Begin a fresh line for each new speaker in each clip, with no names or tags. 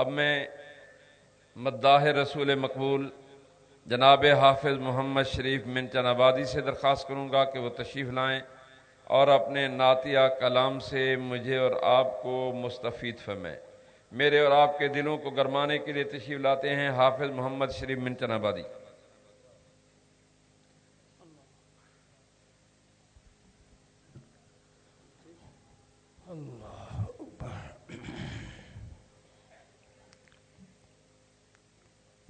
اب میں مداح رسول مقبول جناب حافظ محمد شریف منچن آبادی سے درخواست کروں گا کہ وہ تشریف لائیں اور اپنے نعتیہ کلام سے مجھے اور آپ کو مستفید فرمائیں۔ میرے اور آپ کے دلوں کو گرمانے کے لیے تشریف لاتے ہیں حافظ محمد شریف منچن آبادی۔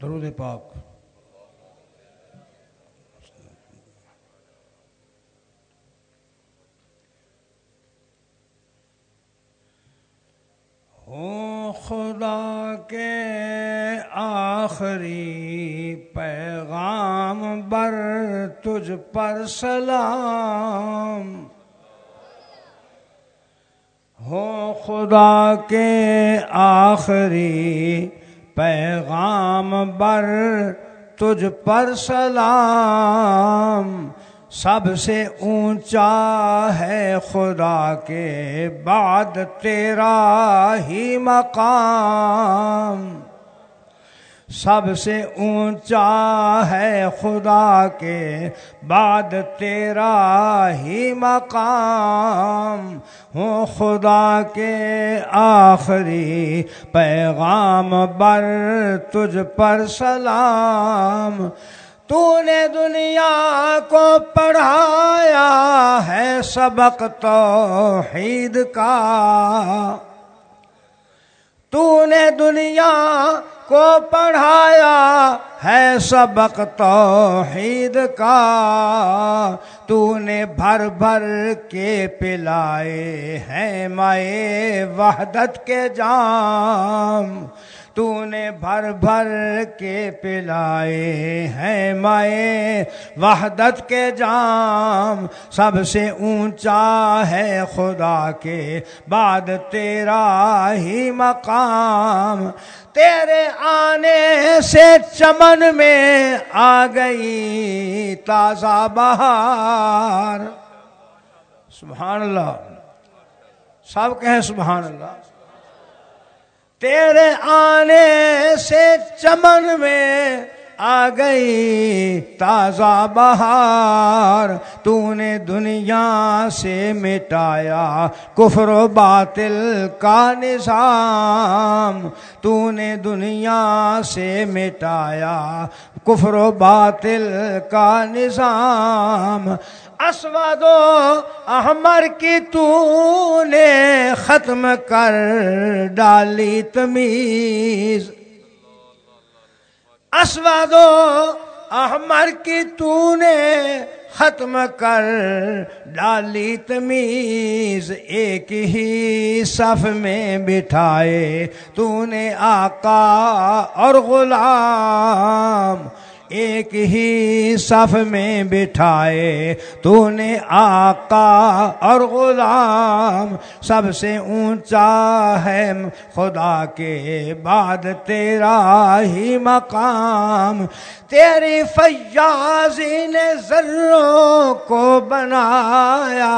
درود پاک۔ ہوں خدا کے آخری پیغام بر تجھ پر سلام۔ ہو خدا کے آخری پیغام بر تجھ پر سلام، سب سے اونچا ہے خدا کے بعد تیرا ہی مقام۔ سب سے اونچا ہے خدا کے بعد تیرا ہی مقام۔ ہوں خدا کے آخری پیغام بر تجھ پر سلام۔ تو نے دنیا کو پڑھایا ہے سبق توحید کا۔ تو نے دنیا کو پڑھایا ہے سبق توحید کا۔ تو نے بھر بھر کے پلائے ہیں مائے وحدت کے جام۔ تو نے بھر بھر کے پلائے ہیں مائے وحدت کے جام۔ سب سے اونچا ہے خدا کے بعد تیرا ہی مقام۔ تیرے آنے سے چمن میں آ گئی تازہ بہار۔ سبحان اللہ۔ سب کہیں سبحان اللہ۔ تیرے آنے سے چمن میں آ گئی تازہ بہار تو نے دنیا سے مٹایا کفر و باطل کا نظام تو نے دنیا سے مٹایا کفر و باطل کا نظام اسود و احمر کی تو نے ختم کر ڈالی تمیز اسوادو احمر کی تو نے ختم کر ڈالی تمیز، ایک ہی صف میں بٹھائے تو نے آقا اور غلام۔ ایک ہی صف میں بٹھائے۔ تو نے آقا اور غلام سب سے اونچا ہے۔ خدا کے بعد تیرا ہی مقام۔ تیری فیاضی نے ذروں کو بنایا۔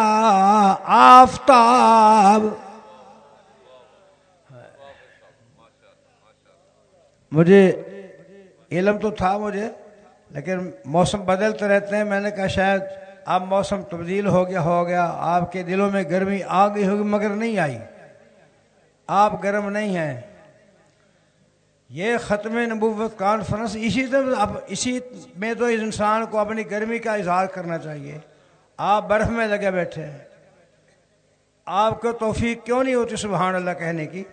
آفتاب۔ مجھے علم تو تھا مجھے۔ لیکن موسم بدلتے رہتے ہیں۔ میں نے کہا شاید اب موسم تبدیل ہو گیا ہو گیا۔ آپ کے دلوں میں گرمی آ گئی ہوگی مگر نہیں آئی۔ آپ گرم نہیں ہیں۔ یہ ختم نبوت کانفرنس اسی طرح اسی میں تو انسان کو اپنی گرمی کا اظہار کرنا چاہیے۔ آپ برف میں لگے بیٹھے ہیں۔ آپ کو توفیق کیوں نہیں ہوتی سبحان اللہ کہنے کی؟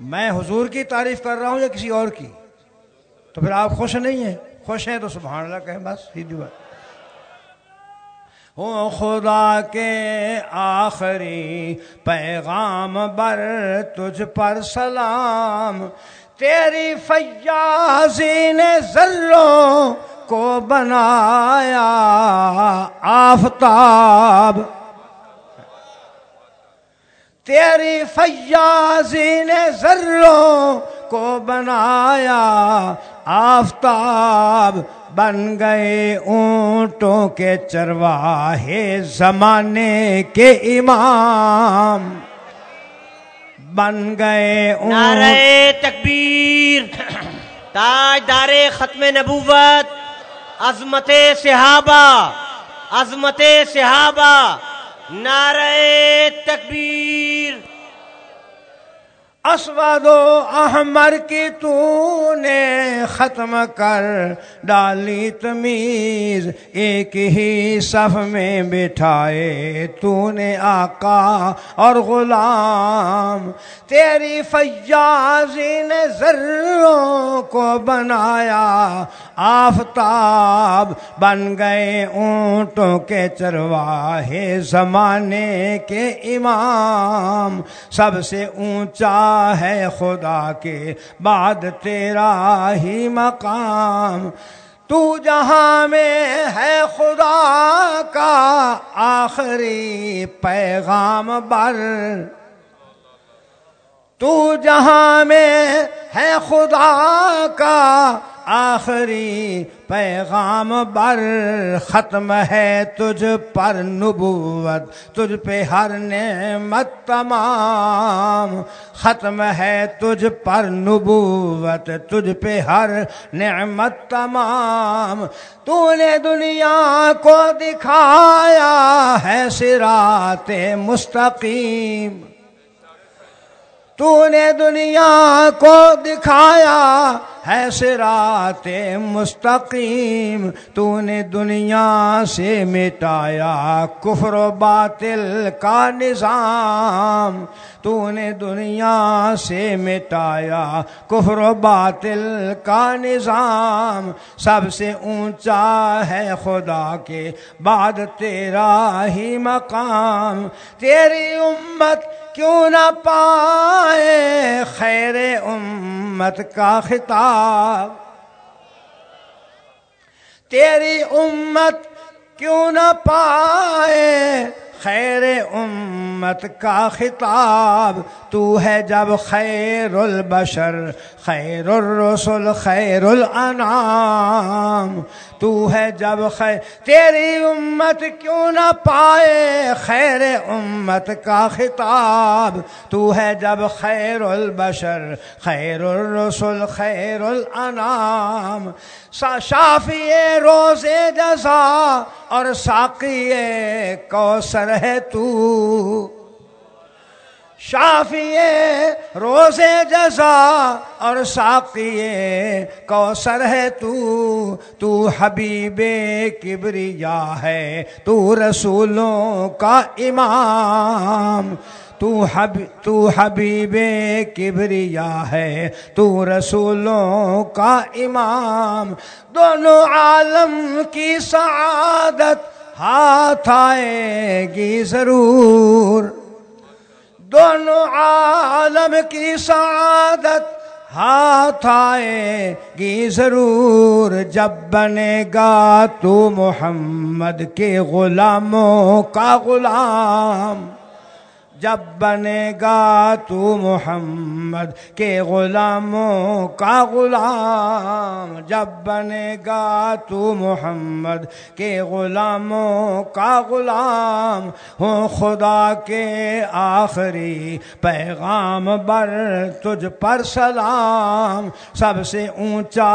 میں حضور کی تعریف کر رہا ہوں یا کسی اور کی؟ تو پھر آپ خوش نہیں ہیں؟ خوش ہیں تو سبحان اللہ کہیں، بس سیدھی بات۔ خدا کے آخری پیغام بر تجھ پر سلام۔ تیری فیاضی نے ذروں کو بنایا آفتاب۔ تیری فیاضی نے ذروں کو بنایا آفتاب بن گئے اونٹوں کے چرواہے زمانے کے امام۔ بن گئے
نعرہ تکبیر تاج دار ختم نبوت عظمت صحابہ عظمت صحابہ نعرہ تکبیر۔
اسود و احمر کی تو نے ختم کر ڈالی تمیز، ایک ہی صف میں بٹھائے تو نے آقا اور غلام۔ تیری فیاضی نے ذروں کو بنایا، آفتاب بن گئے اونٹوں کے چرواہے، زمانے کے امام۔ سب سے اونچا ہے خدا کے بعد تیرا ہی مقام۔ تو جہاں میں ہے خدا کا آخری پیغام بر۔ تو جہاں میں ہے خدا کا آخری پیغام بر ختم ہے تجھ پر نبوت، تجھ پہ ہر نعمت تمام۔ ختم ہے تجھ پر نبوت، تجھ پہ ہر نعمت تمام۔ تو نے دنیا کو دکھایا ہے سرات مستقیم۔ تو نے دنیا کو دکھایا ہے سرات مستقیم، تو نے دنیا سے مٹایا کفر و باطل کا نظام۔ تو نے دنیا سے مٹایا کفر و باطل کا نظام۔ سب سے اونچا ہے خدا کے بعد تیرا ہی مقام۔ تیری امت کیوں نہ پائے خیر امت کا خطاب؟ تیری امت کیوں نہ پائے؟ خیر امت کا خطاب، تو ہے جب خیر البشر، خیر الرسل، خیر الانام تو ہے جب خیر، تیری امت کیوں نہ پائے خیر امت کا خطاب؟ تو ہے جب خیر البشر، خیر الرسل، خیر الانام شافی روز جزا اور ساقی کوثر ہے تو شافی روز جزا اور ساقی کوثر ہے تو تو حبیب کبریا ہے، تو رسولوں کا امام، تو حب، تو حبیب کبریا ہے، تو رسولوں کا امام۔ دونوں عالم کی سعادت ہاتھ آئے گی ضرور۔ دونوں عالم کی سعادت ہاتھ آئے گی ضرور، جب بنے گا تو محمد کے غلاموں کا غلام۔ جب بنے گا تو محمد کے غلاموں کا غلام جب بنے گا تو محمد کے غلاموں کا غلام ہوں خدا کے آخری پیغام بر تجھ پر سلام سب سے اونچا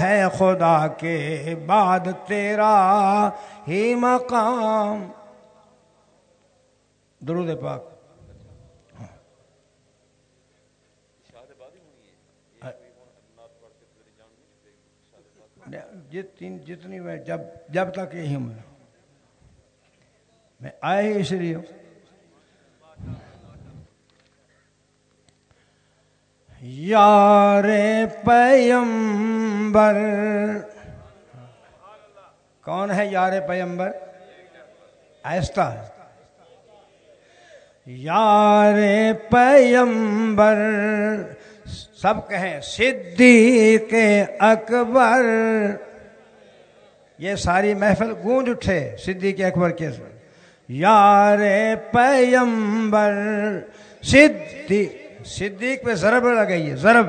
ہے خدا کے بعد تیرا ہی مقام درود پاک جتنی جتنی میں جب جب تک یہی ہوں میں میں آیا ہی اس لیے۔ یار پیمبر کون ہے یار پیمبر ایستا۔ یار پیمبر سب کہیں صدیق اکبر۔ یہ ساری محفل گونج اٹھے صدیق اکبر کے یار پیمبر صدیق صدیق پہ ضرب لگائیے ضرب۔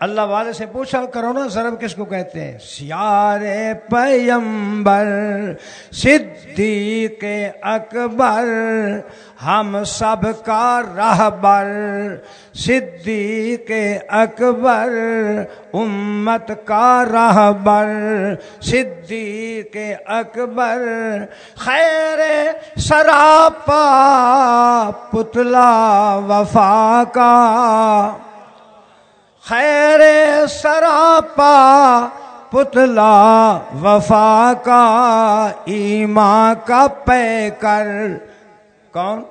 اللہ والے سے پوچھا، کرو نا ضرب، کس کو کہتے ہیں؟ سیار پیمبر، صدیق اکبر، ہم سب کا رہبر، صدیق اکبر، امت کا رہبر، صدیق اکبر، خیر سراپا، پتلا وفا کا۔ خیر سراپا پتلا وفا کا ایماں کا پے کر کون؟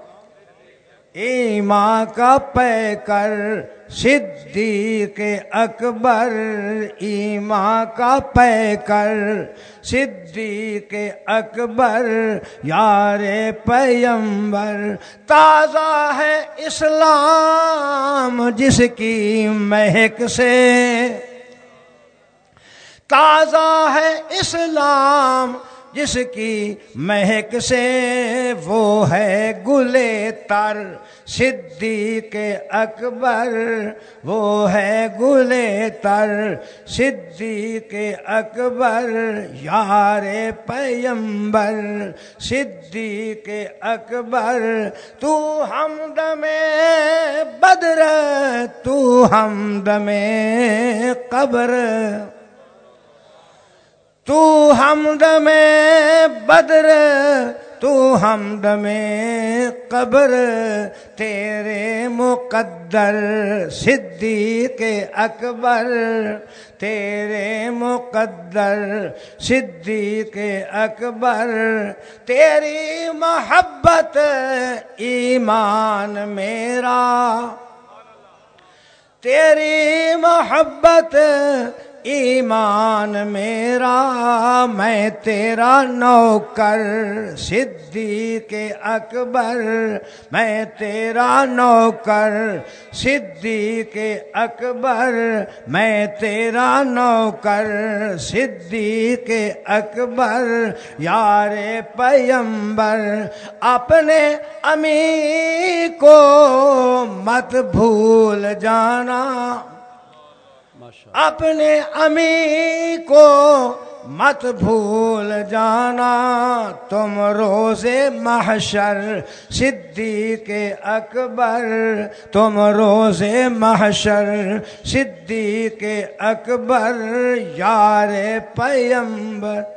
ایماں کا پے کر صدیق اکبر ایمان کا پے کر صدیق اکبر یار پیمبر، تازہ ہے اسلام جس کی مہک سے۔ تازہ ہے اسلام جس کی مہک سے وہ ہے گلے تر۔ صدیق اکبر، وہ ہے گلے تر۔ صدیق اکبر، یار پیمبر۔ صدیق اکبر، تو حمد میں بدر، تو حمد میں قبر۔ تو حمد میں بدر، تو حمد میں قبر، تیرے مقدر صدیق اکبر، تیرے مقدر صدیق اکبر، تیری محبت ایمان میرا، تیری محبت ایمان میرا، میں تیرا نوکر، صدیق اکبر، میں تیرا نوکر، صدیق اکبر، میں تیرا نوکر، صدیق اکبر، یار پیمبر، اپنے امی کو مت بھول جانا۔ اپنے امی کو مت بھول جانا، تم روز محشر، صدیق اکبر۔ تم روز محشر، صدیق اکبر، یار پیمبر۔